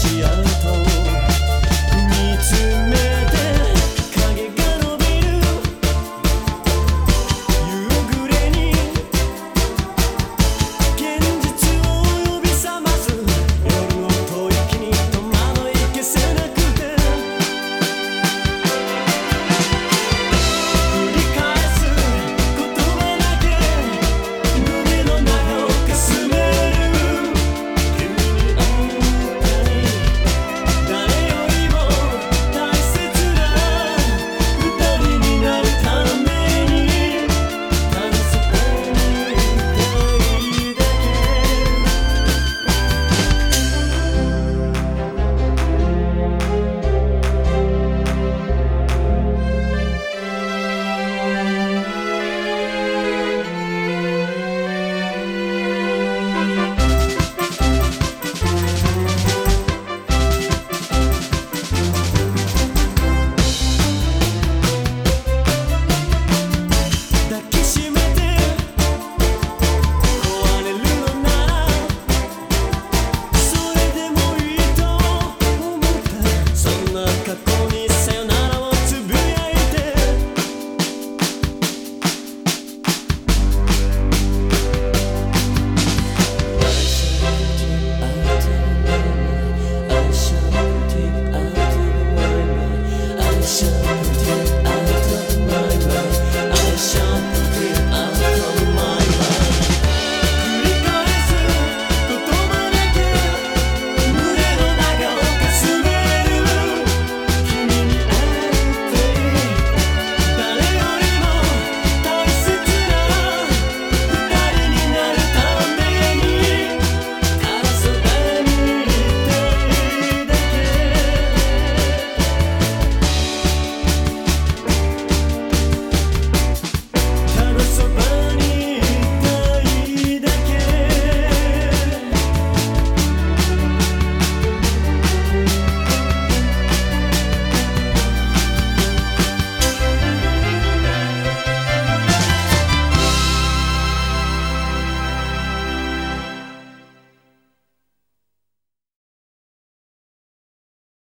喜儿头。